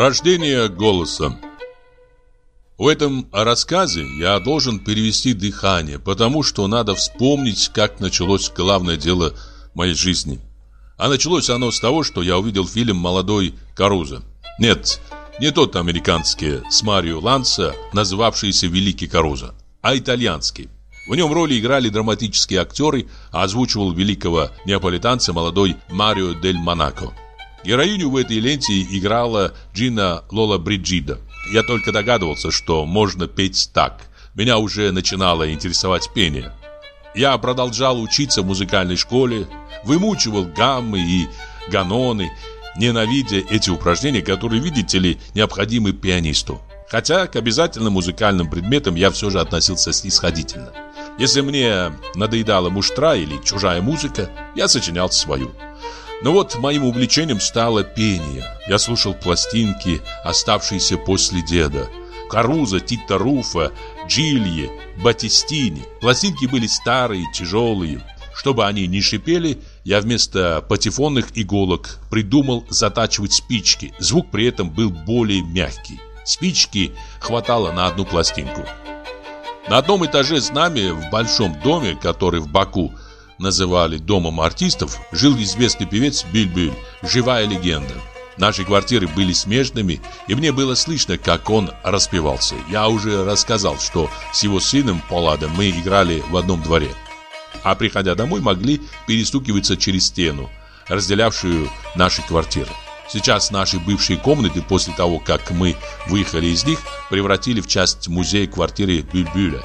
Рождение голоса В этом рассказе я должен перевести дыхание, потому что надо вспомнить, как началось главное дело моей жизни. А началось оно с того, что я увидел фильм «Молодой Карузо». Нет, не тот американский с Марио Ланса, называвшийся «Великий Карузо», а итальянский. В нем роли играли драматические актеры, а озвучивал великого неаполитанца молодой Марио дель Монако. Героиню в этой ленте играла Джина Лола Бриджида. Я только догадывался, что можно петь так. Меня уже начинало интересовать пение. Я продолжал учиться в музыкальной школе, вымучивал гаммы и ганоны, ненавидя эти упражнения, которые, видите ли, необходимы пианисту. Хотя к обязательным музыкальным предметам я все же относился снисходительно. Если мне надоедала муштра или чужая музыка, я сочинял свою. Но вот моим увлечением стало пение. Я слушал пластинки, оставшиеся после деда. Каруза, Тита Руфа, Джильи, Батистини. Пластинки были старые, тяжелые. Чтобы они не шипели, я вместо патефонных иголок придумал затачивать спички. Звук при этом был более мягкий. Спички хватало на одну пластинку. На одном этаже с нами в большом доме, который в Баку – называли домом артистов, жил известный певец Бильбюль, живая легенда. Наши квартиры были смежными, и мне было слышно, как он распевался. Я уже рассказал, что с его сыном Поладом мы играли в одном дворе. А приходя домой, могли перестукиваться через стену, разделявшую наши квартиры. Сейчас наши бывшие комнаты, после того, как мы выехали из них, превратили в часть музея квартиры Бюльбюля.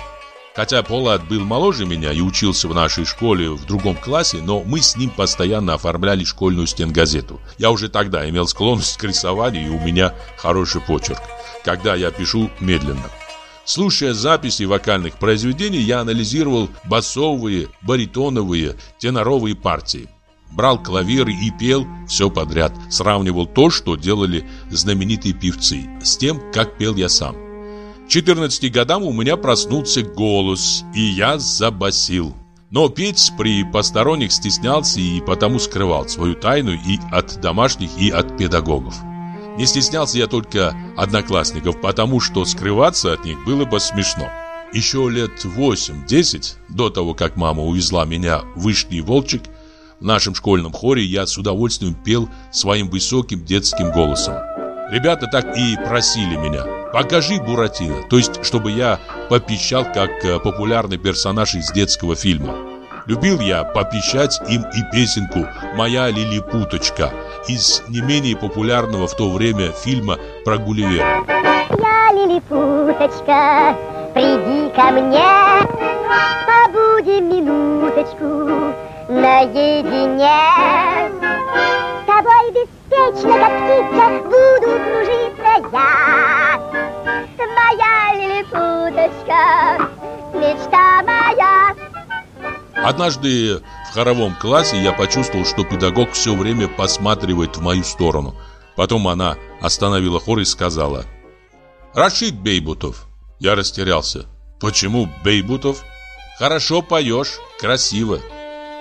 Хотя Полад был моложе меня и учился в нашей школе в другом классе, но мы с ним постоянно оформляли школьную стенгазету. Я уже тогда имел склонность к рисованию, и у меня хороший почерк, когда я пишу медленно. Слушая записи вокальных произведений, я анализировал басовые, баритоновые, теноровые партии. Брал клавиры и пел все подряд, сравнивал то, что делали знаменитые певцы, с тем, как пел я сам. 14 годам у меня проснулся голос, и я забасил. Но петь при посторонних стеснялся и потому скрывал свою тайну и от домашних, и от педагогов. Не стеснялся я только одноклассников, потому что скрываться от них было бы смешно. Еще лет 8-10, до того, как мама увезла меня в Вышний Волчек, в нашем школьном хоре я с удовольствием пел своим высоким детским голосом. Ребята так и просили меня Покажи Буратино, то есть чтобы я попищал как э, популярный персонаж из детского фильма. Любил я попищать им и песенку «Моя лилипуточка» из не менее популярного в то время фильма про Гулливера. Я лилипуточка, приди ко мне, побудем минуточку наедине. С тобой беспечно, как птица, буду кружиться я. Моя лилипуточка, мечта моя. Однажды в хоровом классе я почувствовал, что педагог все время посматривает в мою сторону. Потом она остановила хор и сказала «Рашид Бейбутов». Я растерялся. «Почему Бейбутов?» «Хорошо поешь, красиво».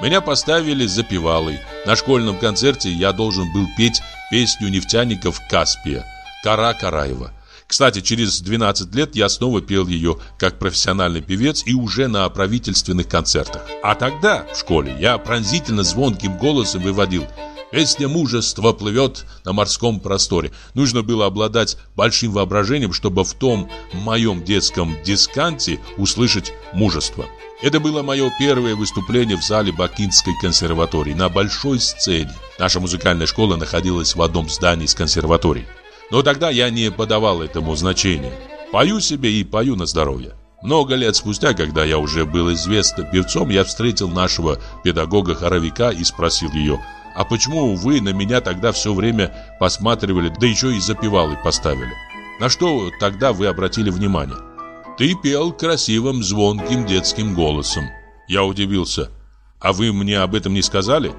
Меня поставили запевалой. На школьном концерте я должен был петь песню нефтяников Каспия «Кара Караева». Кстати, через 12 лет я снова пел ее как профессиональный певец и уже на правительственных концертах. А тогда, в школе, я пронзительно звонким голосом выводил Песня мужества плывет на морском просторе. Нужно было обладать большим воображением, чтобы в том моем детском дисканте услышать мужество. Это было мое первое выступление в зале Бакинской консерватории на большой сцене. Наша музыкальная школа находилась в одном здании с консерваторией. Но тогда я не подавал этому значения. Пою себе и пою на здоровье. Много лет спустя, когда я уже был известным певцом, я встретил нашего педагога-хоровика и спросил ее, «А почему вы на меня тогда все время посматривали, да еще и запевалы поставили? На что тогда вы обратили внимание?» «Ты пел красивым, звонким детским голосом». Я удивился. «А вы мне об этом не сказали?»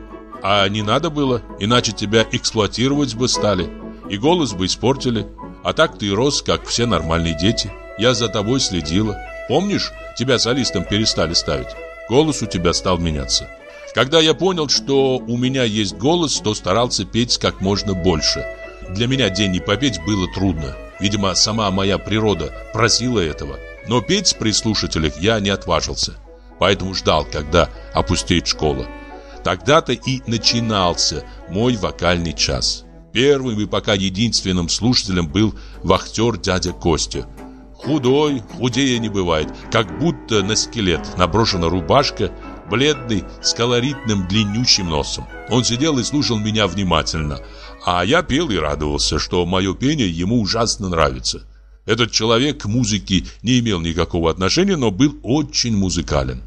«А не надо было, иначе тебя эксплуатировать бы стали» и голос бы испортили. А так ты рос, как все нормальные дети. Я за тобой следила. Помнишь, тебя солистом перестали ставить? Голос у тебя стал меняться. Когда я понял, что у меня есть голос, то старался петь как можно больше. для меня день не попеть было трудно. Видимо, сама моя природа просила этого. Но петь при слушателях я не отважился. Поэтому ждал, когда опустеет школа. Тогда-то и начинался мой вокальный час. Первым и пока единственным слушателем был вахтер дядя Костя. Худой, худее не бывает, как будто на скелет наброшена рубашка, бледный, с колоритным длиннющим носом. Он сидел и слушал меня внимательно, а я пел и радовался, что мое пение ему ужасно нравится. Этот человек к музыке не имел никакого отношения, но был очень музыкален.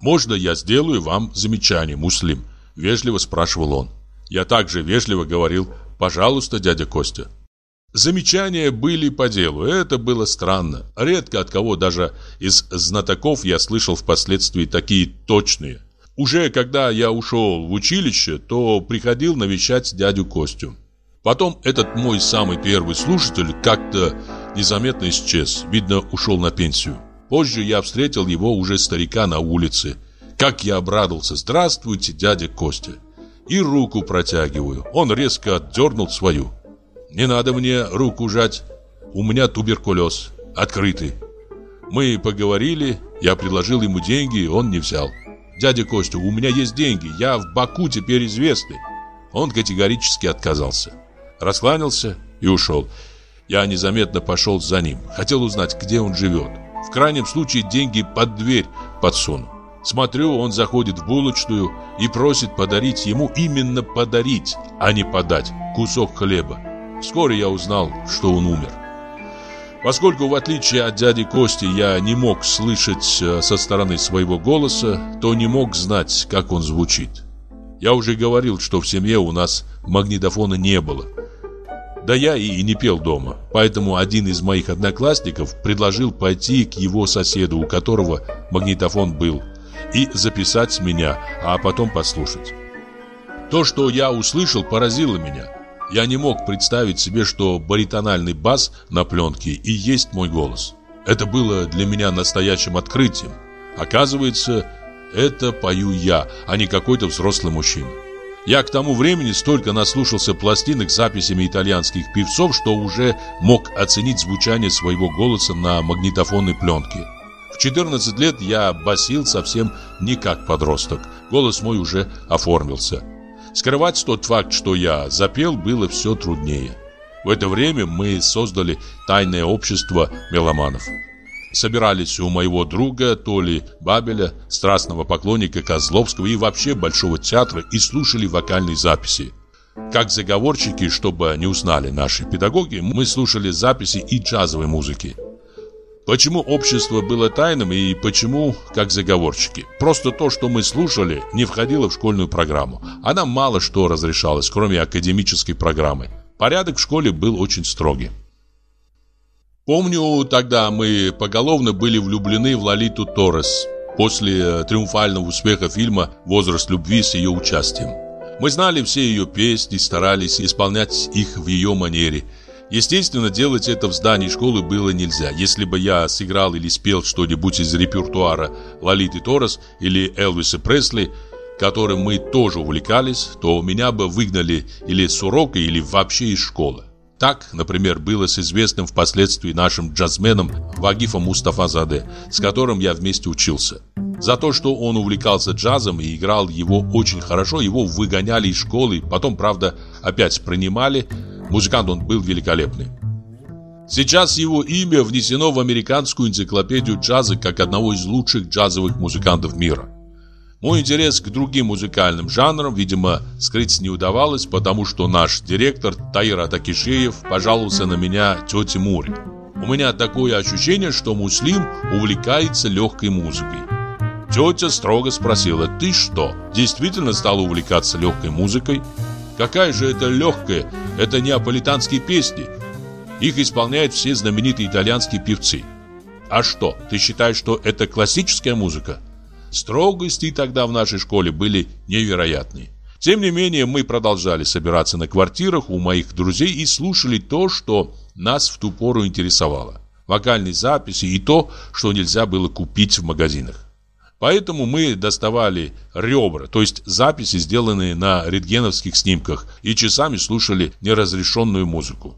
«Можно я сделаю вам замечание, Муслим?» – вежливо спрашивал он. Я также вежливо говорил Пожалуйста, дядя Костя. Замечания были по делу, это было странно. Редко от кого даже из знатоков я слышал впоследствии такие точные. Уже когда я ушел в училище, то приходил навещать дядю Костю. Потом этот мой самый первый слушатель как-то незаметно исчез, видно, ушел на пенсию. Позже я встретил его уже старика на улице. Как я обрадовался, здравствуйте, дядя Костя и руку протягиваю. Он резко отдернул свою. Не надо мне руку жать. У меня туберкулез. Открытый. Мы поговорили, я предложил ему деньги, он не взял. «Дядя Костя, у меня есть деньги, я в Баку теперь известный». Он категорически отказался. Раскланялся и ушел. Я незаметно пошел за ним. Хотел узнать, где он живет. В крайнем случае деньги под дверь подсуну. Смотрю, он заходит в булочную и просит подарить ему именно подарить, а не подать кусок хлеба. Вскоре я узнал, что он умер. Поскольку, в отличие от дяди Кости, я не мог слышать э, со стороны своего голоса, то не мог знать, как он звучит. Я уже говорил, что в семье у нас магнитофона не было. Да я и не пел дома, поэтому один из моих одноклассников предложил пойти к его соседу, у которого магнитофон был – и записать меня, а потом послушать. То, что я услышал, поразило меня. Я не мог представить себе, что баритональный бас на пленке и есть мой голос. Это было для меня настоящим открытием. Оказывается, это пою я, а не какой-то взрослый мужчина. Я к тому времени столько наслушался пластинок с записями итальянских певцов, что уже мог оценить звучание своего голоса на магнитофонной пленке. В 14 лет я басил совсем не как подросток. Голос мой уже оформился. Скрывать тот факт, что я запел, было все труднее. В это время мы создали тайное общество меломанов. Собирались у моего друга Толи Бабеля, страстного поклонника Козловского и вообще Большого театра и слушали вокальные записи. Как заговорщики, чтобы не узнали наши педагоги, мы слушали записи и джазовой музыки. Почему общество было тайным и почему как заговорщики? Просто то, что мы слушали, не входило в школьную программу. Она мало что разрешалось, кроме академической программы. Порядок в школе был очень строгий. Помню, тогда мы поголовно были влюблены в Лолиту Торрес после триумфального успеха фильма «Возраст любви» с ее участием. Мы знали все ее песни, старались исполнять их в ее манере – Естественно, делать это в здании школы было нельзя. Если бы я сыграл или спел что-нибудь из репертуара Лолиты Торрес или Элвиса Пресли, которым мы тоже увлекались, то меня бы выгнали или с урока, или вообще из школы. Так, например, было с известным впоследствии нашим джазменом Вагифом Мустафа-Заде, с которым я вместе учился. За то, что он увлекался джазом и играл его очень хорошо, его выгоняли из школы, потом, правда, опять принимали, Музыкант он был великолепный. Сейчас его имя внесено в американскую энциклопедию джаза как одного из лучших джазовых музыкантов мира. Мой интерес к другим музыкальным жанрам, видимо, скрыть не удавалось, потому что наш директор Таира Такишеев пожаловался на меня тете Муре. У меня такое ощущение, что Муслим увлекается легкой музыкой. Тетя строго спросила, ты что, действительно стал увлекаться легкой музыкой? Какая же это легкая, это неаполитанские песни. Их исполняют все знаменитые итальянские певцы. А что, ты считаешь, что это классическая музыка? Строгости тогда в нашей школе были невероятные. Тем не менее, мы продолжали собираться на квартирах у моих друзей и слушали то, что нас в ту пору интересовало. Вокальные записи и то, что нельзя было купить в магазинах. Поэтому мы доставали ребра, то есть записи, сделанные на рентгеновских снимках, и часами слушали неразрешенную музыку.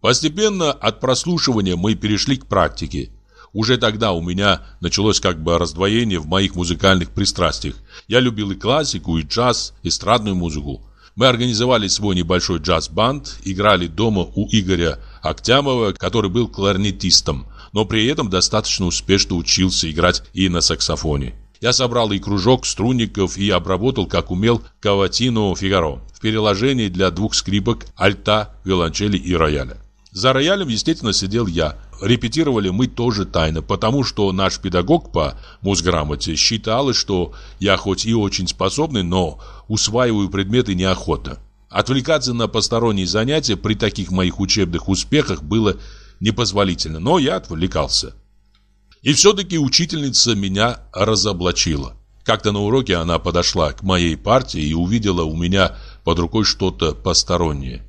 Постепенно от прослушивания мы перешли к практике. Уже тогда у меня началось как бы раздвоение в моих музыкальных пристрастиях. Я любил и классику, и джаз, эстрадную музыку. Мы организовали свой небольшой джаз-банд, играли дома у Игоря Октямова, который был кларнетистом, но при этом достаточно успешно учился играть и на саксофоне. Я собрал и кружок струнников и обработал, как умел, каватину «Фигаро» в переложении для двух скрипок, альта, виолончели и рояля. За роялем, естественно, сидел я. Репетировали мы тоже тайно, потому что наш педагог по музграмоте считал, что я хоть и очень способный, но усваиваю предметы неохотно. Отвлекаться на посторонние занятия при таких моих учебных успехах было непозволительно, но я отвлекался. И все-таки учительница меня разоблачила. Как-то на уроке она подошла к моей партии и увидела у меня под рукой что-то постороннее.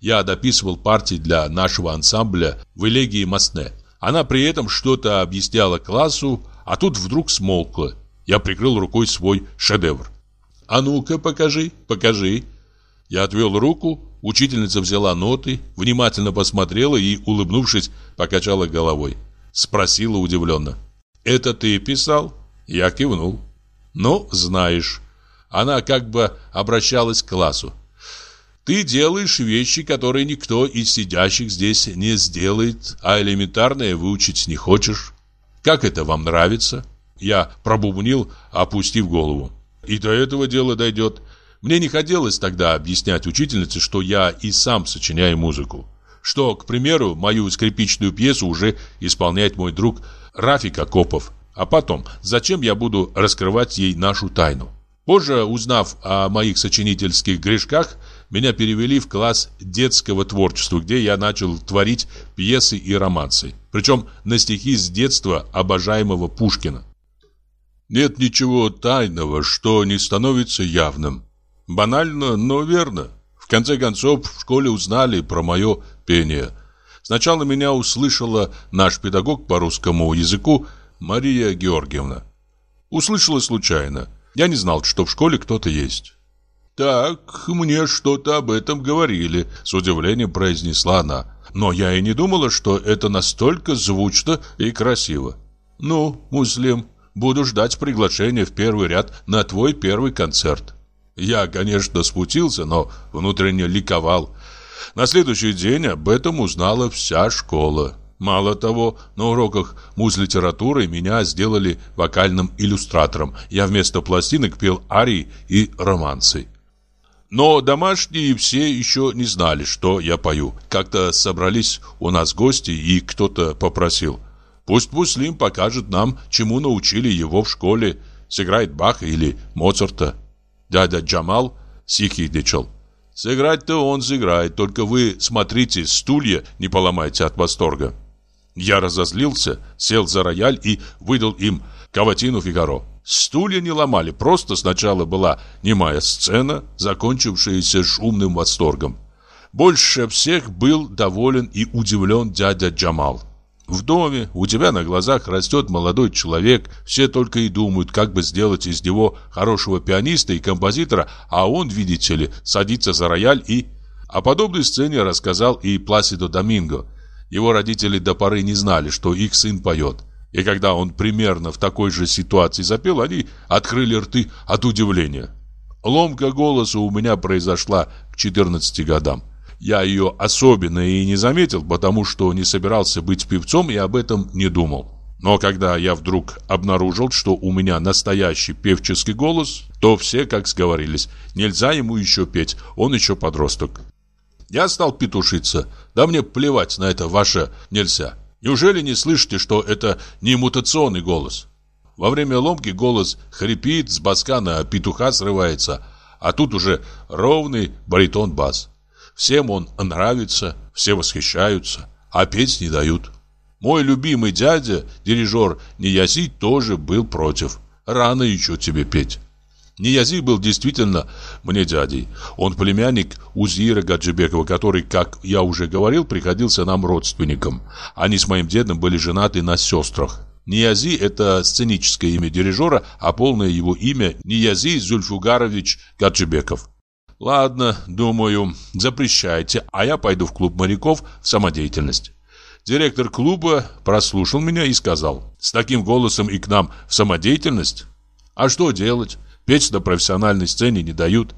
Я дописывал партии для нашего ансамбля в элегии Масне. Она при этом что-то объясняла классу, а тут вдруг смолкла. Я прикрыл рукой свой шедевр. «А ну-ка, покажи, покажи». Я отвел руку, учительница взяла ноты, внимательно посмотрела и, улыбнувшись, покачала головой. Спросила удивленно. «Это ты писал?» Я кивнул. «Ну, знаешь». Она как бы обращалась к классу. Ты делаешь вещи, которые никто из сидящих здесь не сделает, а элементарное выучить не хочешь. Как это вам нравится? Я пробубнил, опустив голову. И до этого дело дойдет. Мне не хотелось тогда объяснять учительнице, что я и сам сочиняю музыку. Что, к примеру, мою скрипичную пьесу уже исполняет мой друг Рафик Акопов. А потом, зачем я буду раскрывать ей нашу тайну? Позже, узнав о моих сочинительских грешках, меня перевели в класс детского творчества, где я начал творить пьесы и романсы. Причем на стихи с детства обожаемого Пушкина. Нет ничего тайного, что не становится явным. Банально, но верно. В конце концов, в школе узнали про мое пение. Сначала меня услышала наш педагог по русскому языку Мария Георгиевна. Услышала случайно. Я не знал, что в школе кто-то есть. «Так, мне что-то об этом говорили», — с удивлением произнесла она. «Но я и не думала, что это настолько звучно и красиво». «Ну, Муслим, буду ждать приглашения в первый ряд на твой первый концерт». Я, конечно, смутился, но внутренне ликовал. На следующий день об этом узнала вся школа. Мало того, на уроках муз-литературы меня сделали вокальным иллюстратором. Я вместо пластинок пел арии и романсы. Но домашние все еще не знали, что я пою. Как-то собрались у нас гости, и кто-то попросил. Пусть Муслим покажет нам, чему научили его в школе. Сыграет Баха или Моцарта. Дядя Джамал сихидничал. Сыграть-то он сыграет, только вы смотрите, стулья не поломайте от восторга. Я разозлился, сел за рояль и выдал им каватину Фигаро. Стулья не ломали, просто сначала была немая сцена, закончившаяся шумным восторгом. Больше всех был доволен и удивлен дядя Джамал. В доме у тебя на глазах растет молодой человек, все только и думают, как бы сделать из него хорошего пианиста и композитора, а он, видите ли, садится за рояль и... О подобной сцене рассказал и Пласидо Доминго. Его родители до поры не знали, что их сын поет. И когда он примерно в такой же ситуации запел, они открыли рты от удивления. Ломка голоса у меня произошла к 14 годам. Я ее особенно и не заметил, потому что не собирался быть певцом и об этом не думал. Но когда я вдруг обнаружил, что у меня настоящий певческий голос, то все, как сговорились, нельзя ему еще петь, он еще подросток. Я стал петушиться, да мне плевать на это ваше «нельзя». Неужели не слышите, что это не мутационный голос? Во время ломки голос хрипит, с баска на петуха срывается, а тут уже ровный баритон-бас. Всем он нравится, все восхищаются, а петь не дают. Мой любимый дядя, дирижер Нияси, тоже был против. Рано еще тебе петь. Ниязи был действительно мне дядей. Он племянник Узира Гаджибекова, который, как я уже говорил, приходился нам родственником. Они с моим дедом были женаты на сестрах. Ниязи – это сценическое имя дирижера, а полное его имя – Ниязи Зульфугарович Гаджибеков. Ладно, думаю, запрещайте, а я пойду в клуб моряков в самодеятельность. Директор клуба прослушал меня и сказал, с таким голосом и к нам в самодеятельность? А что делать? Петь на профессиональной сцене не дают.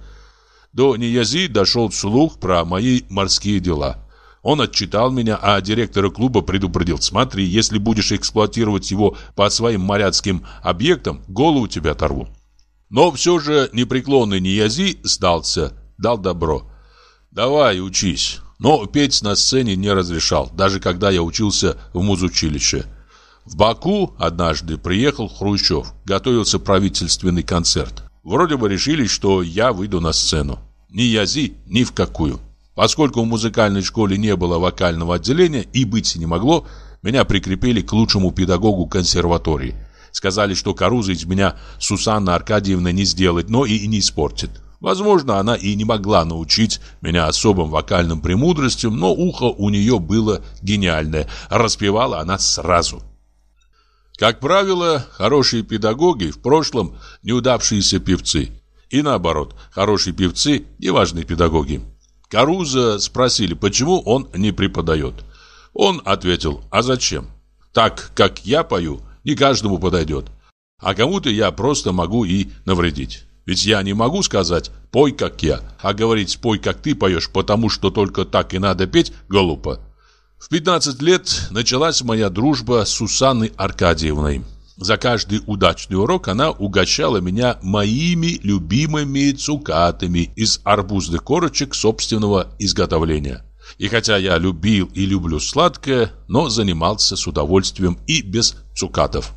До Ниязи дошел слух про мои морские дела. Он отчитал меня, а директора клуба предупредил. Смотри, если будешь эксплуатировать его по своим моряцким объектам, голову тебя оторву. Но все же непреклонный Ниязи сдался, дал добро. Давай, учись. Но петь на сцене не разрешал, даже когда я учился в музучилище. В Баку однажды приехал Хрущев, готовился правительственный концерт. Вроде бы решили, что я выйду на сцену. Ни Язи, ни в какую. Поскольку в музыкальной школе не было вокального отделения и быть не могло, меня прикрепили к лучшему педагогу консерватории. Сказали, что Каруза из меня Сусанна Аркадьевна не сделает, но и не испортит. Возможно, она и не могла научить меня особым вокальным премудростям, но ухо у нее было гениальное. Распевала она сразу. Как правило, хорошие педагоги в прошлом неудавшиеся певцы. И наоборот, хорошие певцы – неважные педагоги. Каруза спросили, почему он не преподает. Он ответил, а зачем? Так, как я пою, не каждому подойдет. А кому-то я просто могу и навредить. Ведь я не могу сказать «пой, как я», а говорить «пой, как ты поешь», потому что только так и надо петь, глупо. В 15 лет началась моя дружба с Сусанной Аркадьевной. За каждый удачный урок она угощала меня моими любимыми цукатами из арбузных корочек собственного изготовления. И хотя я любил и люблю сладкое, но занимался с удовольствием и без цукатов.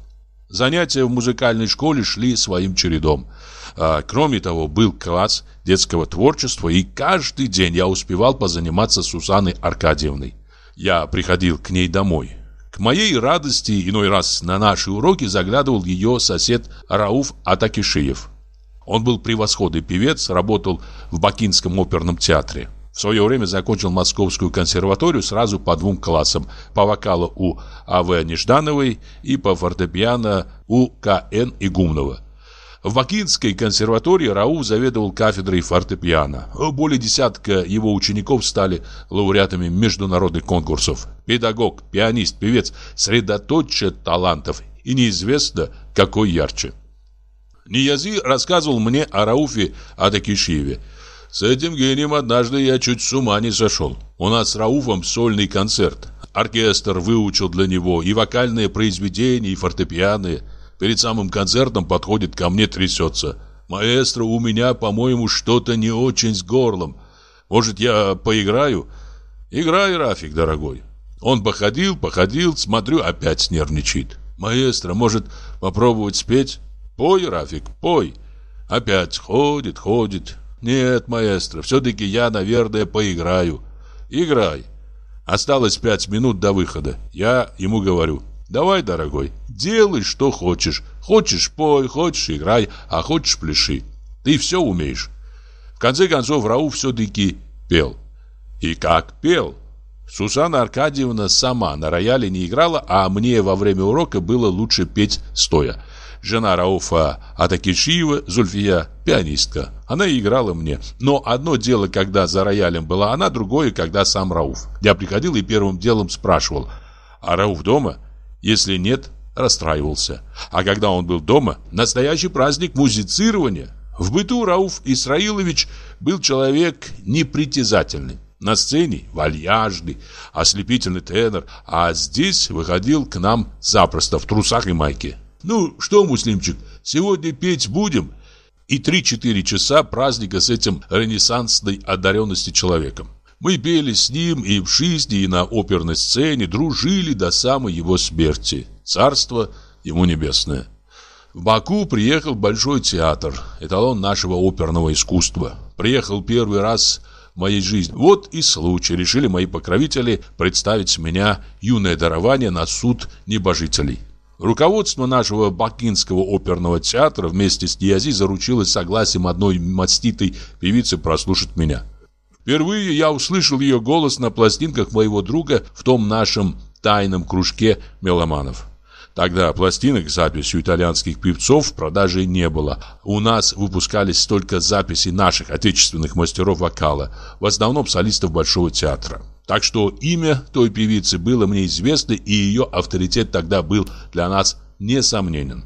Занятия в музыкальной школе шли своим чередом. А, кроме того, был класс детского творчества, и каждый день я успевал позаниматься Сусанной Аркадьевной. Я приходил к ней домой. К моей радости иной раз на наши уроки заглядывал ее сосед Рауф Атакишиев. Он был превосходный певец, работал в Бакинском оперном театре. В свое время закончил Московскую консерваторию сразу по двум классам. По вокалу у А.В. Неждановой и по фортепиано у К.Н. Игумнова. В Бакинской консерватории Рауф заведовал кафедрой фортепиано. Более десятка его учеников стали лауреатами международных конкурсов. Педагог, пианист, певец, средоточие талантов. И неизвестно, какой ярче. Ниязи рассказывал мне о Рауфе Адакишиеве. С этим гением однажды я чуть с ума не сошел. У нас с Рауфом сольный концерт. Оркестр выучил для него и вокальные произведения, и фортепианные. Перед самым концертом подходит ко мне, трясется. «Маэстро, у меня, по-моему, что-то не очень с горлом. Может, я поиграю?» «Играй, Рафик, дорогой». Он походил, походил, смотрю, опять нервничает. «Маэстро, может, попробовать спеть?» «Пой, Рафик, пой». Опять ходит, ходит. «Нет, маэстро, все-таки я, наверное, поиграю». «Играй». Осталось пять минут до выхода. Я ему говорю, Давай, дорогой, делай, что хочешь. Хочешь пой, хочешь играй, а хочешь пляши. Ты все умеешь. В конце концов, Рауф все-таки пел. И как пел? Сусанна Аркадьевна сама на рояле не играла, а мне во время урока было лучше петь стоя. Жена Рауфа Атакишиева, Зульфия, пианистка. Она играла мне. Но одно дело, когда за роялем была она, другое, когда сам Рауф. Я приходил и первым делом спрашивал, а Рауф дома? Если нет, расстраивался. А когда он был дома, настоящий праздник музицирования. В быту Рауф Исраилович был человек непритязательный. На сцене вальяжный, ослепительный тенор, а здесь выходил к нам запросто в трусах и майке. «Ну что, муслимчик, сегодня петь будем?» И три-четыре часа праздника с этим ренессансной одаренности человеком. Мы пели с ним и в жизни, и на оперной сцене, дружили до самой его смерти. Царство ему небесное. В Баку приехал Большой театр, эталон нашего оперного искусства. Приехал первый раз в моей жизни. Вот и случай. Решили мои покровители представить меня юное дарование на суд небожителей. Руководство нашего Бакинского оперного театра вместе с Диази заручилось согласием одной маститой певицы прослушать меня. Впервые я услышал ее голос на пластинках моего друга в том нашем тайном кружке меломанов. Тогда пластинок с записью итальянских певцов в продаже не было. У нас выпускались только записи наших отечественных мастеров вокала, в основном солистов Большого театра. Так что имя той певицы было мне известно, и ее авторитет тогда был для нас несомненен.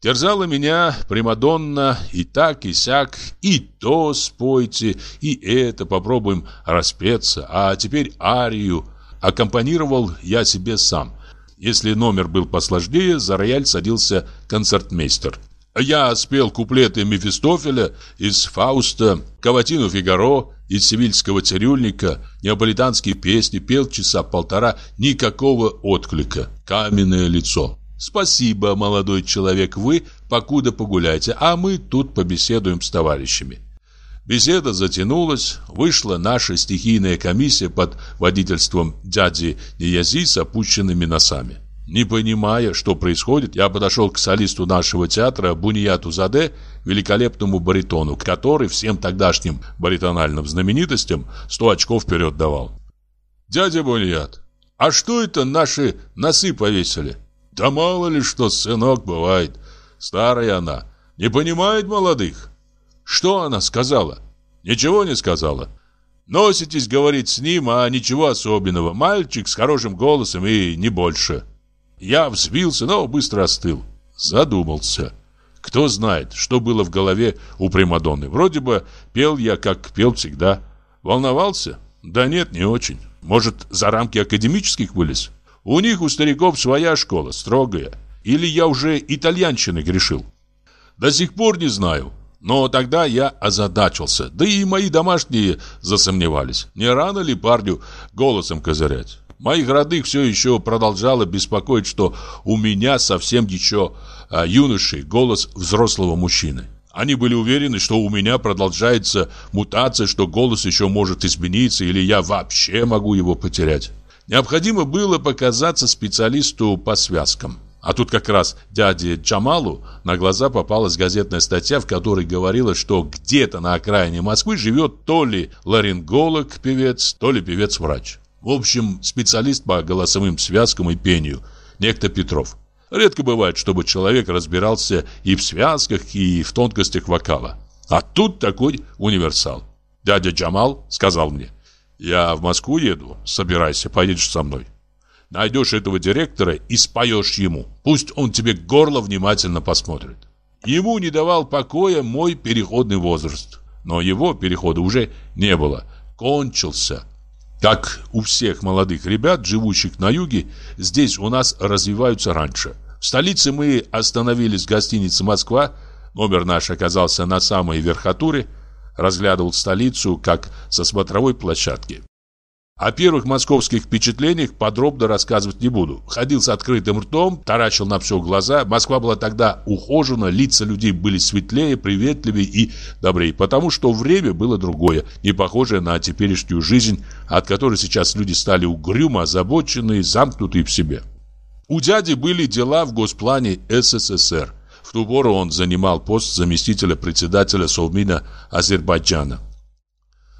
Терзала меня Примадонна и так, и сяк, и то спойте, и это попробуем распеться, а теперь арию. Аккомпанировал я себе сам. Если номер был посложнее, за рояль садился концертмейстер. Я спел куплеты Мефистофеля из Фауста, Каватину Фигаро, из Севильского цирюльника, неаполитанские песни, пел часа полтора, никакого отклика. Каменное лицо. Спасибо, молодой человек, вы покуда погуляйте, а мы тут побеседуем с товарищами. Беседа затянулась, вышла наша стихийная комиссия под водительством дяди Ниязи с опущенными носами. Не понимая, что происходит, я подошел к солисту нашего театра Бунияту Заде, великолепному баритону, который всем тогдашним баритональным знаменитостям сто очков вперед давал. «Дядя Буният, а что это наши носы повесили?» «Да мало ли что, сынок, бывает. Старая она, не понимает молодых». Что она сказала? Ничего не сказала. Носитесь, говорит, с ним, а ничего особенного. Мальчик с хорошим голосом и не больше. Я взбился, но быстро остыл. Задумался. Кто знает, что было в голове у Примадонны. Вроде бы пел я, как пел всегда. Волновался? Да нет, не очень. Может, за рамки академических вылез? У них, у стариков, своя школа, строгая. Или я уже итальянщиной грешил? До сих пор не знаю. Но тогда я озадачился, да и мои домашние засомневались. Не рано ли парню голосом козырять? Моих родных все еще продолжало беспокоить, что у меня совсем еще а, юношей голос взрослого мужчины. Они были уверены, что у меня продолжается мутация, что голос еще может измениться, или я вообще могу его потерять. Необходимо было показаться специалисту по связкам. А тут как раз дяде Джамалу на глаза попалась газетная статья, в которой говорилось, что где-то на окраине Москвы живет то ли ларинголог-певец, то ли певец-врач. В общем, специалист по голосовым связкам и пению, некто Петров. Редко бывает, чтобы человек разбирался и в связках, и в тонкостях вокала. А тут такой универсал. Дядя Джамал сказал мне, «Я в Москву еду, собирайся, поедешь со мной». Найдешь этого директора и споешь ему. Пусть он тебе горло внимательно посмотрит. Ему не давал покоя мой переходный возраст. Но его перехода уже не было. Кончился. Как у всех молодых ребят, живущих на юге, здесь у нас развиваются раньше. В столице мы остановились в гостинице «Москва». Номер наш оказался на самой верхотуре. Разглядывал столицу, как со смотровой площадки. О первых московских впечатлениях подробно рассказывать не буду. Ходил с открытым ртом, таращил на все глаза. Москва была тогда ухожена, лица людей были светлее, приветливее и добрее, потому что время было другое, не похожее на теперешнюю жизнь, от которой сейчас люди стали угрюмо озабоченные, замкнутые в себе. У дяди были дела в госплане СССР. В ту пору он занимал пост заместителя председателя Совмина Азербайджана.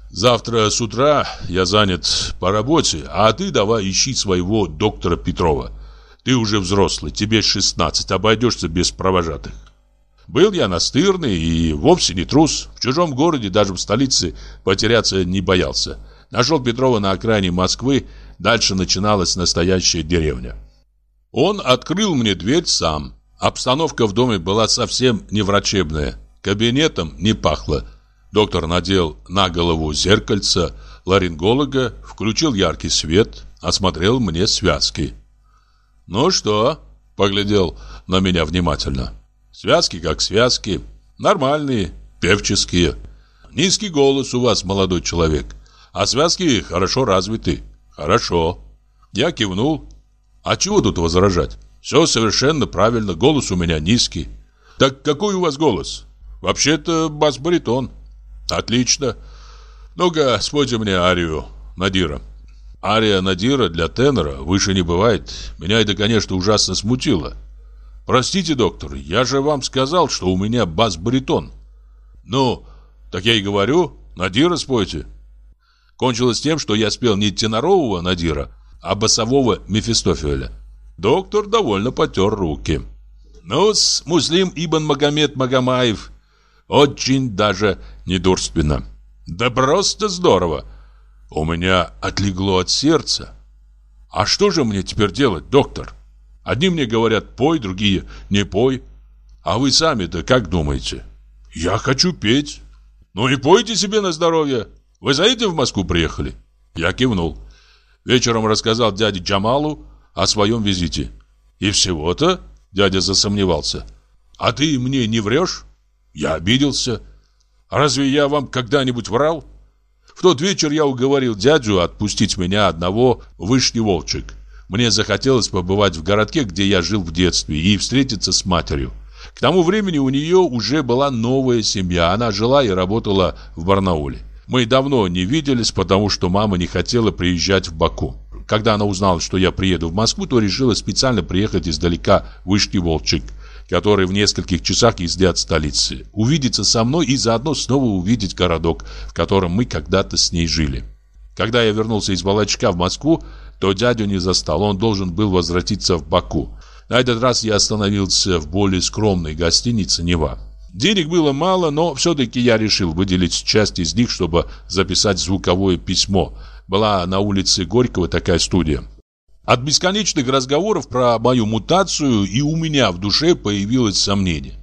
Завтра с утра я занят по работе, а ты давай ищи своего доктора Петрова. Ты уже взрослый, тебе 16, обойдешься без провожатых. Был я настырный и вовсе не трус. В чужом городе, даже в столице, потеряться не боялся. Нашел Петрова на окраине Москвы, дальше начиналась настоящая деревня. Он открыл мне дверь сам. Обстановка в доме была совсем не врачебная. Кабинетом не пахло. Доктор надел на голову зеркальце ларинголога, включил яркий свет, осмотрел мне связки. «Ну что?» – поглядел на меня внимательно. «Связки как связки, нормальные, певческие. Низкий голос у вас, молодой человек, а связки хорошо развиты. Хорошо». Я кивнул. «А чего тут возражать? Все совершенно правильно, голос у меня низкий». «Так какой у вас голос?» «Вообще-то бас-баритон». Отлично. Ну-ка, спойте мне арию Надира. Ария Надира для тенора выше не бывает. Меня это, конечно, ужасно смутило. Простите, доктор, я же вам сказал, что у меня бас-баритон. Ну, так я и говорю, Надира спойте. Кончилось тем, что я спел не тенорового Надира, а басового Мефистофеля. Доктор довольно потер руки. Ну-с, Муслим Ибн Магомед Магомаев, очень даже недурственно. Да просто здорово. У меня отлегло от сердца. А что же мне теперь делать, доктор? Одни мне говорят пой, другие не пой. А вы сами-то как думаете? Я хочу петь. Ну и пойте себе на здоровье. Вы за этим в Москву приехали? Я кивнул. Вечером рассказал дяде Джамалу о своем визите. И всего-то дядя засомневался. А ты мне не врешь? Я обиделся. Разве я вам когда-нибудь врал? В тот вечер я уговорил дядю отпустить меня одного в Вышний Волчек. Мне захотелось побывать в городке, где я жил в детстве, и встретиться с матерью. К тому времени у нее уже была новая семья. Она жила и работала в Барнауле. Мы давно не виделись, потому что мама не хотела приезжать в Баку. Когда она узнала, что я приеду в Москву, то решила специально приехать издалека в Вышний Волчек который в нескольких часах езды от столицы, увидеться со мной и заодно снова увидеть городок, в котором мы когда-то с ней жили. Когда я вернулся из Волочка в Москву, то дядю не застал, он должен был возвратиться в Баку. На этот раз я остановился в более скромной гостинице «Нева». Денег было мало, но все-таки я решил выделить часть из них, чтобы записать звуковое письмо. Была на улице Горького такая студия. От бесконечных разговоров про мою мутацию и у меня в душе появилось сомнение.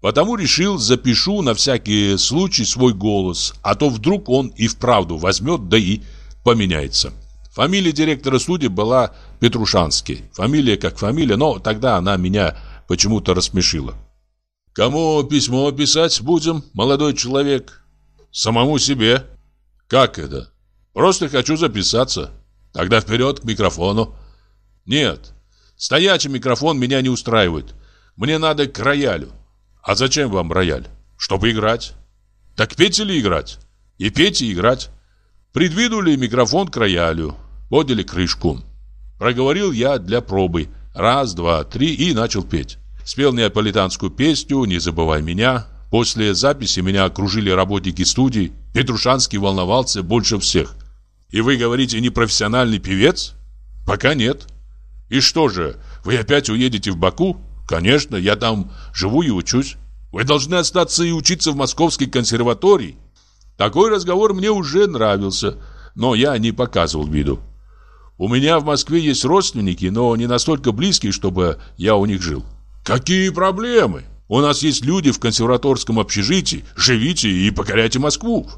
Потому решил, запишу на всякий случай свой голос, а то вдруг он и вправду возьмет, да и поменяется. Фамилия директора студии была Петрушанский. Фамилия как фамилия, но тогда она меня почему-то рассмешила. «Кому письмо писать будем, молодой человек?» «Самому себе». «Как это?» «Просто хочу записаться». «Тогда вперед к микрофону». Нет, стоячий микрофон меня не устраивает. Мне надо к роялю. А зачем вам рояль? Чтобы играть. Так петь или играть? И петь, и играть. Придвинули микрофон к роялю. Подняли крышку. Проговорил я для пробы. Раз, два, три и начал петь. Спел неаполитанскую песню «Не забывай меня». После записи меня окружили работники студии. Петрушанский волновался больше всех. «И вы говорите, непрофессиональный певец?» «Пока нет». И что же, вы опять уедете в Баку? Конечно, я там живу и учусь. Вы должны остаться и учиться в Московской консерватории. Такой разговор мне уже нравился, но я не показывал виду. У меня в Москве есть родственники, но не настолько близкие, чтобы я у них жил. Какие проблемы? У нас есть люди в консерваторском общежитии. Живите и покоряйте Москву.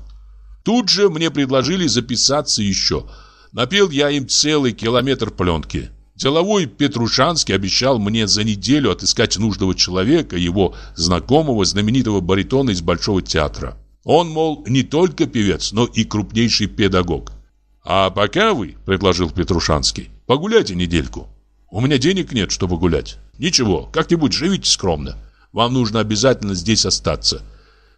Тут же мне предложили записаться еще. Напел я им целый километр пленки. Деловой Петрушанский обещал мне за неделю отыскать нужного человека, его знакомого, знаменитого баритона из Большого театра. Он, мол, не только певец, но и крупнейший педагог. «А пока вы, — предложил Петрушанский, — погуляйте недельку. У меня денег нет, чтобы гулять. Ничего, как-нибудь живите скромно. Вам нужно обязательно здесь остаться».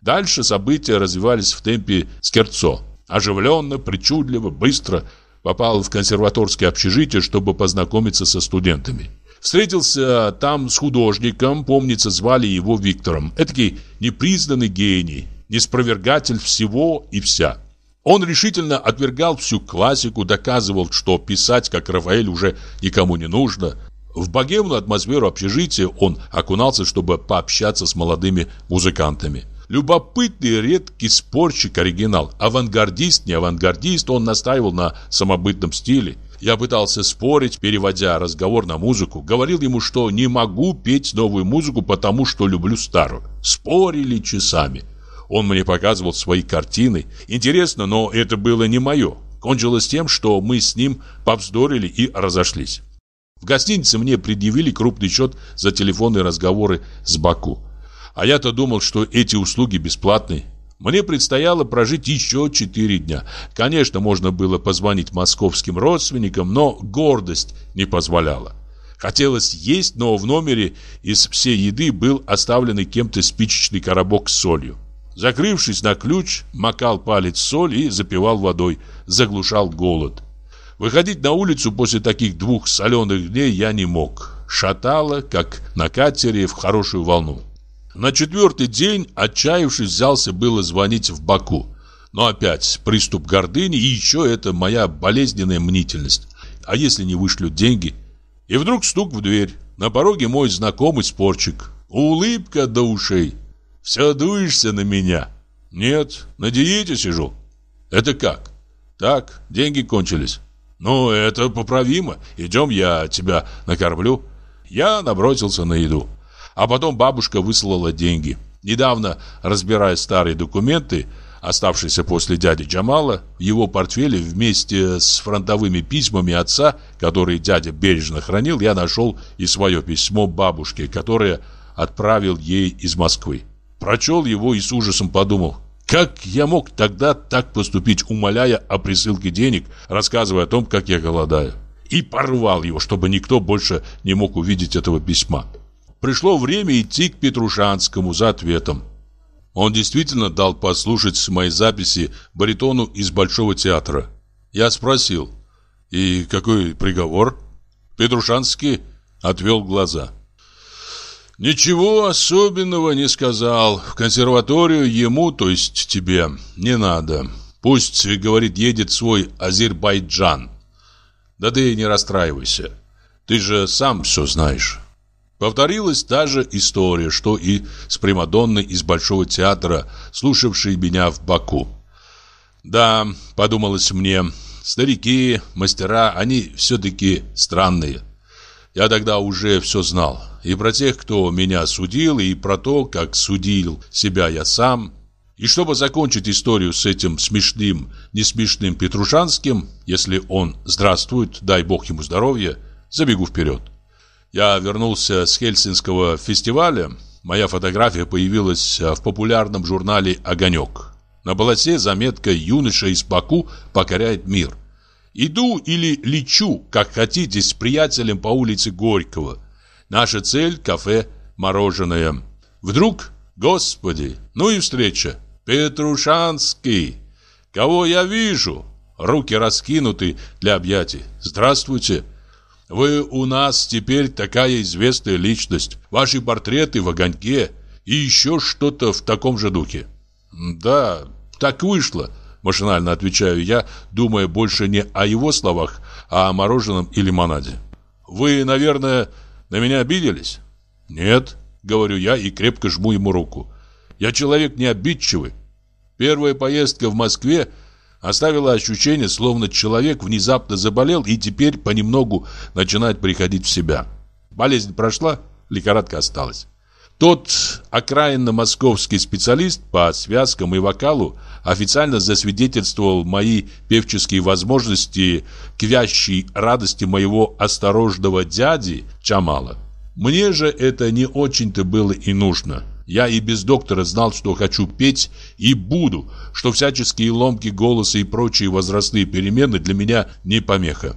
Дальше события развивались в темпе скерцо. Оживленно, причудливо, быстро – Попал в консерваторское общежитие, чтобы познакомиться со студентами. Встретился там с художником, помнится, звали его Виктором. Этакий непризнанный гений, неспровергатель всего и вся. Он решительно отвергал всю классику, доказывал, что писать как Рафаэль уже никому не нужно. В богемную атмосферу общежития он окунался, чтобы пообщаться с молодыми музыкантами. Любопытный, редкий спорщик оригинал. Авангардист, не авангардист, он настаивал на самобытном стиле. Я пытался спорить, переводя разговор на музыку. Говорил ему, что не могу петь новую музыку, потому что люблю старую. Спорили часами. Он мне показывал свои картины. Интересно, но это было не мое. Кончилось тем, что мы с ним повздорили и разошлись. В гостинице мне предъявили крупный счет за телефонные разговоры с Баку. А я-то думал, что эти услуги бесплатны. Мне предстояло прожить еще четыре дня. Конечно, можно было позвонить московским родственникам, но гордость не позволяла. Хотелось есть, но в номере из всей еды был оставленный кем-то спичечный коробок с солью. Закрывшись на ключ, макал палец соль и запивал водой, заглушал голод. Выходить на улицу после таких двух соленых дней я не мог. Шатало, как на катере в хорошую волну. На четвертый день, отчаявшись, взялся было звонить в Баку. Но опять приступ гордыни и еще это моя болезненная мнительность. А если не вышлют деньги? И вдруг стук в дверь. На пороге мой знакомый спорчик. Улыбка до ушей. Все дуешься на меня. Нет, на диете сижу. Это как? Так, деньги кончились. Ну, это поправимо. Идем, я тебя накормлю. Я набросился на еду. А потом бабушка выслала деньги. Недавно, разбирая старые документы, оставшиеся после дяди Джамала, в его портфеле вместе с фронтовыми письмами отца, которые дядя бережно хранил, я нашел и свое письмо бабушке, которое отправил ей из Москвы. Прочел его и с ужасом подумал, как я мог тогда так поступить, умоляя о присылке денег, рассказывая о том, как я голодаю. И порвал его, чтобы никто больше не мог увидеть этого письма. Пришло время идти к Петрушанскому за ответом. Он действительно дал послушать мои записи баритону из Большого театра. Я спросил, и какой приговор? Петрушанский отвел глаза. Ничего особенного не сказал. В консерваторию ему, то есть тебе, не надо. Пусть, говорит, едет свой Азербайджан. Да ты не расстраивайся. Ты же сам все знаешь. Повторилась та же история, что и с Примадонной из Большого театра, слушавшей меня в Баку. Да, подумалось мне, старики, мастера, они все-таки странные. Я тогда уже все знал. И про тех, кто меня судил, и про то, как судил себя я сам. И чтобы закончить историю с этим смешным, несмешным Петрушанским, если он здравствует, дай бог ему здоровья, забегу вперед. Я вернулся с Хельсинского фестиваля. Моя фотография появилась в популярном журнале «Огонек». На полосе заметка «Юноша из Баку покоряет мир». Иду или лечу, как хотите, с приятелем по улице Горького. Наша цель – кафе «Мороженое». Вдруг, господи, ну и встреча. Петрушанский. Кого я вижу? Руки раскинуты для объятий. Здравствуйте. Вы у нас теперь такая известная личность. Ваши портреты в огоньке и еще что-то в таком же духе. Да, так вышло. Машинально отвечаю я, думая больше не о его словах, а о мороженом и лимонаде. Вы, наверное, на меня обиделись? Нет, говорю я и крепко жму ему руку. Я человек не обидчивый. Первая поездка в Москве оставила ощущение, словно человек внезапно заболел и теперь понемногу начинает приходить в себя. Болезнь прошла, лихорадка осталась. Тот окраинно-московский специалист по связкам и вокалу официально засвидетельствовал мои певческие возможности к вящей радости моего осторожного дяди Чамала. Мне же это не очень-то было и нужно. Я и без доктора знал, что хочу петь и буду, что всяческие ломки голоса и прочие возрастные перемены для меня не помеха.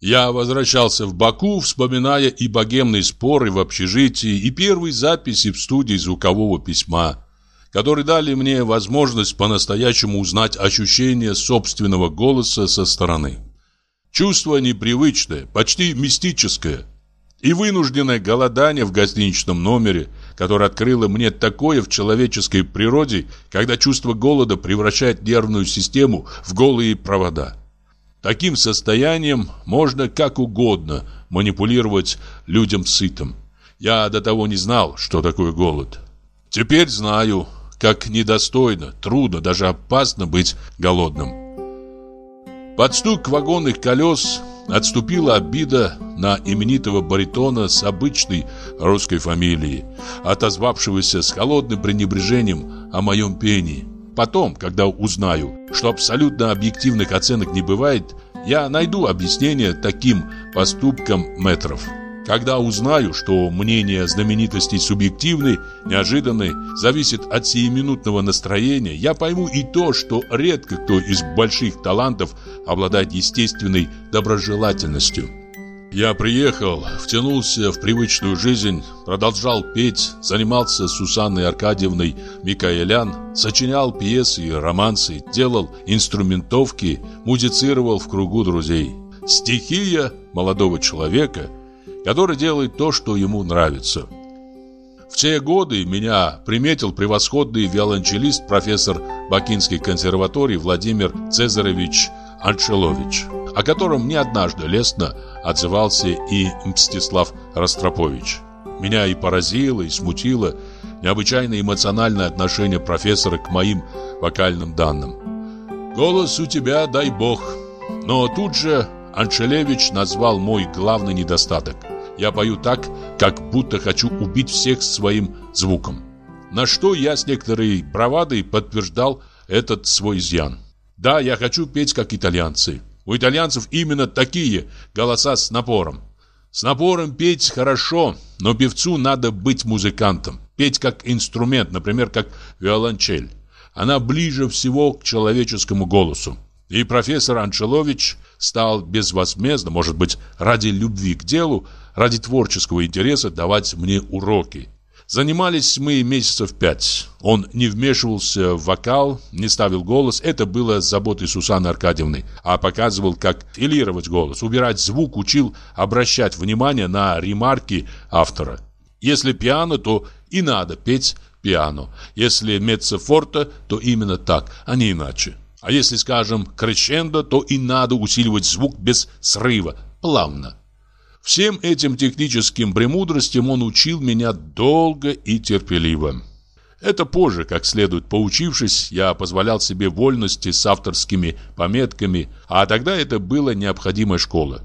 Я возвращался в Баку, вспоминая и богемные споры в общежитии, и первые записи в студии звукового письма, которые дали мне возможность по-настоящему узнать ощущение собственного голоса со стороны. Чувство непривычное, почти мистическое. И вынужденное голодание в гостиничном номере, которое открыло мне такое в человеческой природе, когда чувство голода превращает нервную систему в голые провода. Таким состоянием можно как угодно манипулировать людям сытым. Я до того не знал, что такое голод. Теперь знаю, как недостойно, трудно, даже опасно быть голодным. Под стук вагонных колес отступила обида на именитого баритона с обычной русской фамилией, отозвавшегося с холодным пренебрежением о моем пении. Потом, когда узнаю, что абсолютно объективных оценок не бывает, я найду объяснение таким поступкам метров. Когда узнаю, что мнение знаменитостей субъективны, неожиданны, зависит от сиюминутного настроения, я пойму и то, что редко кто из больших талантов обладает естественной доброжелательностью. Я приехал, втянулся в привычную жизнь, продолжал петь, занимался с Сусанной Аркадьевной Микаэлян, сочинял пьесы и романсы, делал инструментовки, музицировал в кругу друзей. Стихия молодого человека, который делает то, что ему нравится. В те годы меня приметил превосходный виолончелист профессор Бакинской консерватории Владимир Цезаревич Аншелович. о котором не однажды лестно отзывался и Мстислав Ростропович. Меня и поразило, и смутило необычайно эмоциональное отношение профессора к моим вокальным данным. «Голос у тебя, дай бог». Но тут же Аншелевич назвал мой главный недостаток. Я пою так, как будто хочу убить всех своим звуком. На что я с некоторой бравадой подтверждал этот свой изъян. Да, я хочу петь как итальянцы. У итальянцев именно такие голоса с напором. С напором петь хорошо, но певцу надо быть музыкантом. Петь как инструмент, например, как виолончель. Она ближе всего к человеческому голосу. И профессор Анчелович стал безвозмездно, может быть, ради любви к делу, ради творческого интереса давать мне уроки. Занимались мы месяцев пять. Он не вмешивался в вокал, не ставил голос. Это было заботой Сусаны Аркадьевны. А показывал, как филировать голос, убирать звук, учил обращать внимание на ремарки автора. Если пиано, то и надо петь пиано. Если меццо-форте, то именно так, а не иначе. А если, скажем, крещендо, то и надо усиливать звук без срыва, плавно. Всем этим техническим премудростям он учил меня долго и терпеливо. Это позже, как следует поучившись, я позволял себе вольности с авторскими пометками, а тогда это была необходимая школа.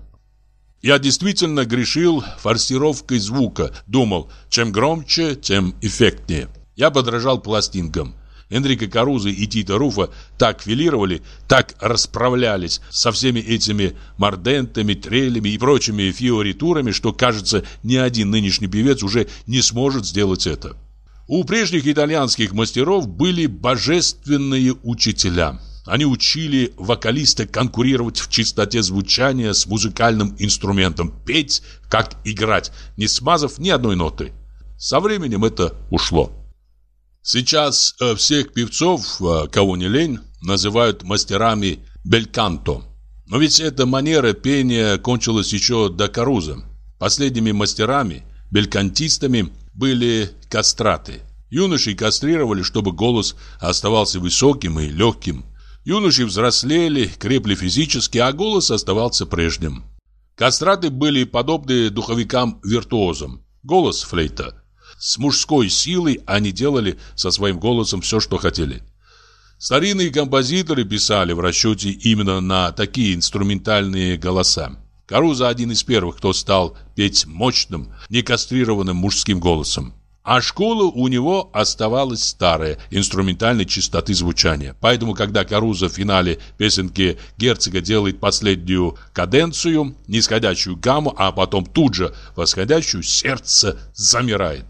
Я действительно грешил форсировкой звука, думал, чем громче, тем эффектнее. Я подражал пластинкам – Энрико Карузо и Тита Руфа так филировали, так расправлялись со всеми этими мордентами, трелями и прочими фиоритурами, что, кажется, ни один нынешний певец уже не сможет сделать это. У прежних итальянских мастеров были божественные учителя. Они учили вокалиста конкурировать в чистоте звучания с музыкальным инструментом, петь, как играть, не смазав ни одной ноты. Со временем это ушло. Сейчас э, всех певцов, э, кого не лень, называют мастерами бельканто. Но ведь эта манера пения кончилась еще до Каруза. Последними мастерами, белькантистами, были кастраты. Юношей кастрировали, чтобы голос оставался высоким и легким. Юноши взрослели, крепли физически, а голос оставался прежним. Кастраты были подобны духовикам-виртуозам. Голос флейта с мужской силой они делали со своим голосом все, что хотели. Старинные композиторы писали в расчете именно на такие инструментальные голоса. Каруза один из первых, кто стал петь мощным, некастрированным мужским голосом. А школа у него оставалась старая, инструментальной чистоты звучания. Поэтому, когда Каруза в финале песенки герцога делает последнюю каденцию, нисходящую гамму, а потом тут же восходящую, сердце замирает.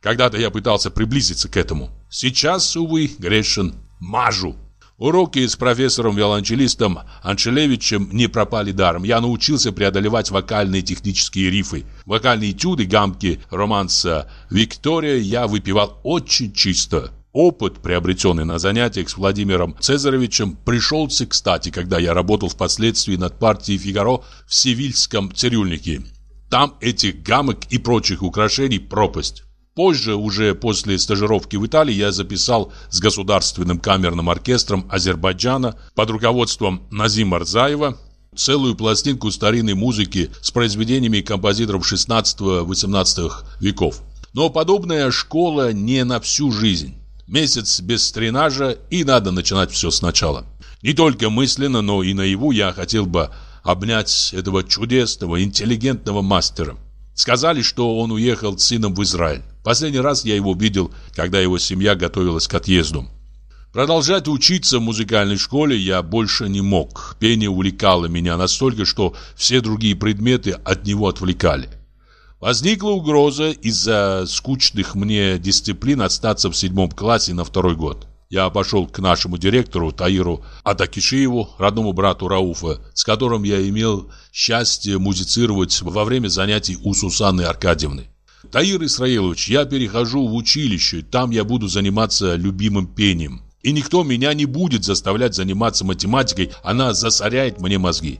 Когда-то я пытался приблизиться к этому. Сейчас, увы, грешен. Мажу. Уроки с профессором-виолончелистом Аншелевичем не пропали даром. Я научился преодолевать вокальные технические рифы. Вокальные этюды, гамки романса «Виктория» я выпивал очень чисто. Опыт, приобретенный на занятиях с Владимиром Цезаревичем, пришелся кстати, когда я работал впоследствии над партией «Фигаро» в Севильском цирюльнике. Там этих гамок и прочих украшений пропасть. Позже, уже после стажировки в Италии, я записал с Государственным камерным оркестром Азербайджана под руководством Назима Рзаева целую пластинку старинной музыки с произведениями композиторов 16-18 веков. Но подобная школа не на всю жизнь. Месяц без тренажа и надо начинать все сначала. Не только мысленно, но и наяву я хотел бы обнять этого чудесного, интеллигентного мастера. Сказали, что он уехал с сыном в Израиль. Последний раз я его видел, когда его семья готовилась к отъезду. Продолжать учиться в музыкальной школе я больше не мог. Пение увлекало меня настолько, что все другие предметы от него отвлекали. Возникла угроза из-за скучных мне дисциплин остаться в седьмом классе на второй год. Я пошел к нашему директору Таиру Атакишиеву, родному брату Рауфа, с которым я имел счастье музицировать во время занятий у Сусанны Аркадьевны. Таир Исраилович, я перехожу в училище, там я буду заниматься любимым пением. И никто меня не будет заставлять заниматься математикой, она засоряет мне мозги.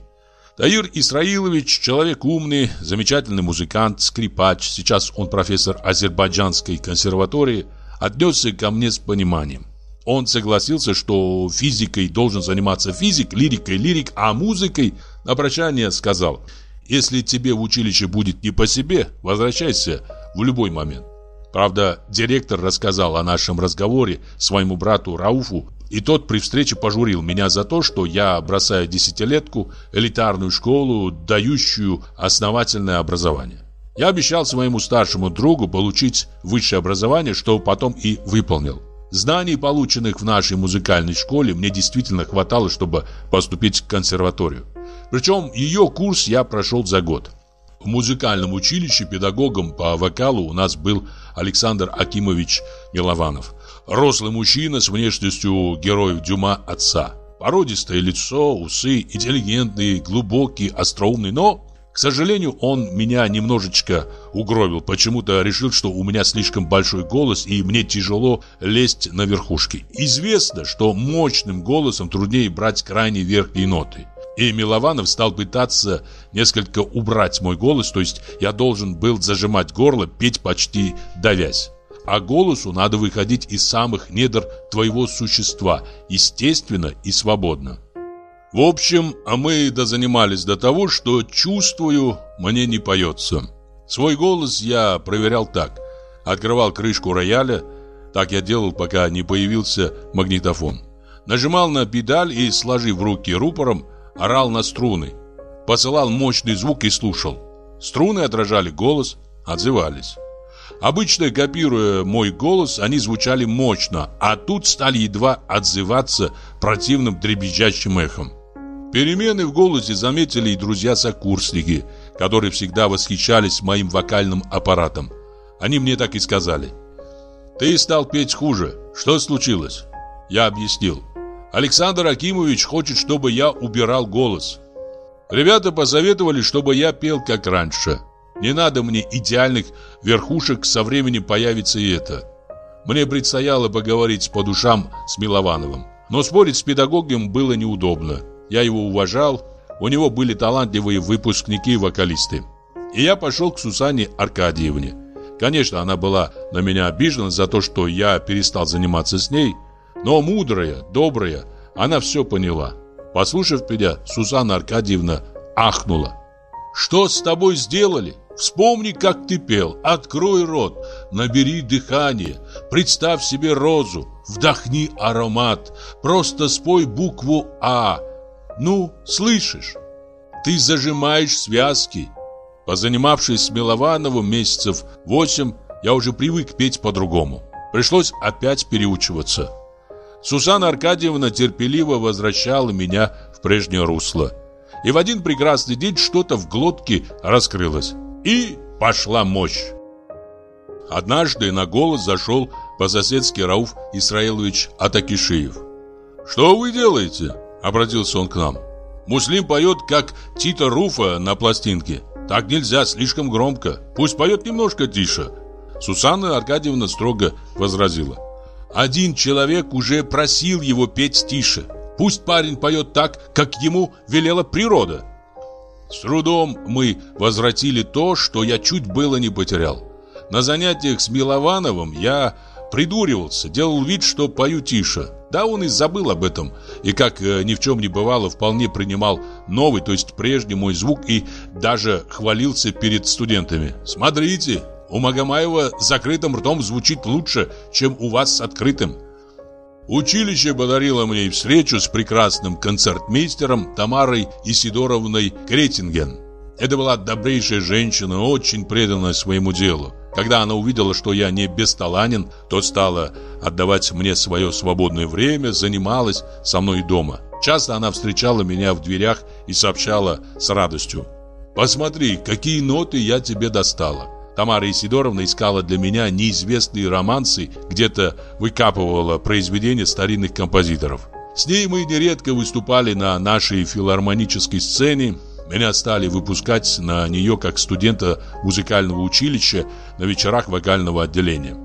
Таир Исраилович человек умный, замечательный музыкант, скрипач, сейчас он профессор Азербайджанской консерватории, отнесся ко мне с пониманием. Он согласился, что физикой должен заниматься физик, лирикой лирик, а музыкой На прощание сказал, если тебе в училище будет не по себе, возвращайся в любой момент. Правда, директор рассказал о нашем разговоре своему брату Рауфу, и тот при встрече пожурил меня за то, что я бросаю десятилетку, элитарную школу, дающую основательное образование. Я обещал своему старшему другу получить высшее образование, что потом и выполнил. Знаний, полученных в нашей музыкальной школе, мне действительно хватало, чтобы поступить в консерваторию. Причем ее курс я прошел за год. В музыкальном училище педагогом по вокалу у нас был Александр Акимович Милованов. Рослый мужчина с внешностью героев Дюма отца. Породистое лицо, усы, интеллигентный, глубокий, остроумный, но, к сожалению, он меня немножечко угробил. Почему-то решил, что у меня слишком большой голос и мне тяжело лезть на верхушки. Известно, что мощным голосом труднее брать крайне верхние ноты. И Милованов стал пытаться несколько убрать мой голос, то есть я должен был зажимать горло, петь почти давясь. А голосу надо выходить из самых недр твоего существа, естественно и свободно. В общем, а мы дозанимались до того, что чувствую, мне не поется. Свой голос я проверял так. Открывал крышку рояля, так я делал, пока не появился магнитофон. Нажимал на педаль и, сложив руки рупором, орал на струны. Посылал мощный звук и слушал. Струны отражали голос, отзывались. Обычно, копируя мой голос, они звучали мощно, а тут стали едва отзываться противным дребезжащим эхом. Перемены в голосе заметили и друзья-сокурсники, которые всегда восхищались моим вокальным аппаратом. Они мне так и сказали. «Ты стал петь хуже. Что случилось?» Я объяснил. Александр Акимович хочет, чтобы я убирал голос. Ребята посоветовали, чтобы я пел как раньше. Не надо мне идеальных верхушек, со временем появится и это. Мне предстояло поговорить по душам с Миловановым. Но спорить с педагогом было неудобно. Я его уважал, у него были талантливые выпускники и вокалисты. И я пошел к Сусане Аркадьевне. Конечно, она была на меня обижена за то, что я перестал заниматься с ней – но мудрая, добрая, она все поняла. Послушав меня, Сусанна Аркадьевна ахнула. «Что с тобой сделали? Вспомни, как ты пел. Открой рот, набери дыхание, представь себе розу, вдохни аромат, просто спой букву «А». Ну, слышишь? Ты зажимаешь связки». Позанимавшись с Миловановым месяцев восемь, я уже привык петь по-другому. Пришлось опять переучиваться. Сусанна Аркадьевна терпеливо возвращала меня в прежнее русло. И в один прекрасный день что-то в глотке раскрылось. И пошла мощь. Однажды на голос зашел по-соседски Рауф Исраилович Атакишиев. «Что вы делаете?» – обратился он к нам. «Муслим поет, как Тита Руфа на пластинке. Так нельзя, слишком громко. Пусть поет немножко тише». Сусанна Аркадьевна строго возразила. Один человек уже просил его петь тише. Пусть парень поет так, как ему велела природа. С трудом мы возвратили то, что я чуть было не потерял. На занятиях с Миловановым я придуривался, делал вид, что пою тише. Да, он и забыл об этом, и как э, ни в чем не бывало, вполне принимал новый, то есть прежний мой звук, и даже хвалился перед студентами. «Смотрите, у Магомаева закрытым ртом звучит лучше, чем у вас с открытым. Училище подарило мне встречу с прекрасным концертмейстером Тамарой Исидоровной Кретинген. Это была добрейшая женщина, очень преданная своему делу. Когда она увидела, что я не бесталанен, то стала отдавать мне свое свободное время, занималась со мной дома. Часто она встречала меня в дверях и сообщала с радостью. «Посмотри, какие ноты я тебе достала. Тамара Исидоровна искала для меня неизвестные романсы, где-то выкапывала произведения старинных композиторов. С ней мы нередко выступали на нашей филармонической сцене. Меня стали выпускать на нее как студента музыкального училища на вечерах вокального отделения.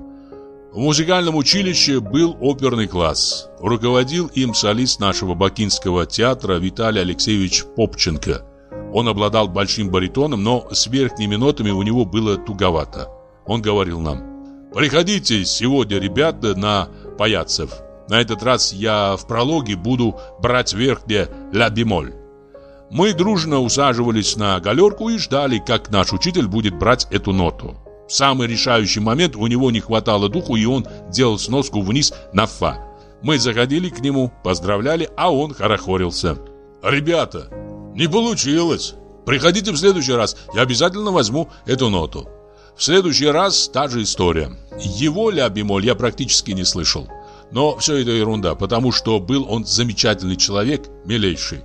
В музыкальном училище был оперный класс. Руководил им солист нашего бакинского театра Виталий Алексеевич Попченко – он обладал большим баритоном, но с верхними нотами у него было туговато. Он говорил нам, «Приходите сегодня, ребята, на паяцев. На этот раз я в прологе буду брать верхнее ля бемоль». Мы дружно усаживались на галерку и ждали, как наш учитель будет брать эту ноту. В самый решающий момент у него не хватало духу, и он делал сноску вниз на фа. Мы заходили к нему, поздравляли, а он хорохорился. «Ребята, не получилось. Приходите в следующий раз, я обязательно возьму эту ноту». В следующий раз та же история. Его ля бемоль я практически не слышал. Но все это ерунда, потому что был он замечательный человек, милейший.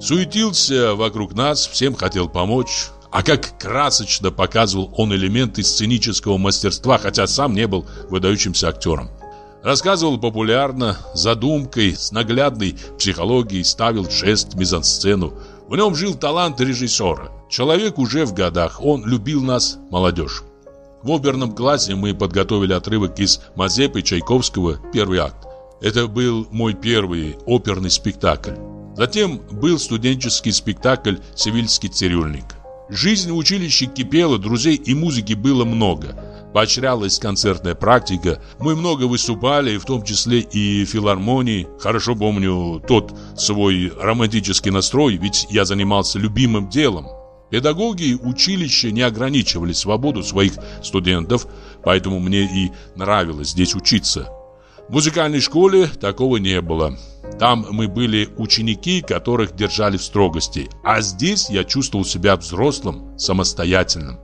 Суетился вокруг нас, всем хотел помочь. А как красочно показывал он элементы сценического мастерства, хотя сам не был выдающимся актером. Рассказывал популярно, задумкой, с наглядной психологией, ставил жест, мизансцену. В нем жил талант режиссера. Человек уже в годах, он любил нас, молодежь. В оперном классе мы подготовили отрывок из Мазепы Чайковского «Первый акт». Это был мой первый оперный спектакль. Затем был студенческий спектакль «Севильский цирюльник». Жизнь в училище кипела, друзей и музыки было много. Поощрялась концертная практика. Мы много выступали, в том числе и в филармонии. Хорошо помню тот свой романтический настрой, ведь я занимался любимым делом. Педагоги училища не ограничивали свободу своих студентов, поэтому мне и нравилось здесь учиться. В музыкальной школе такого не было. Там мы были ученики, которых держали в строгости, а здесь я чувствовал себя взрослым, самостоятельным.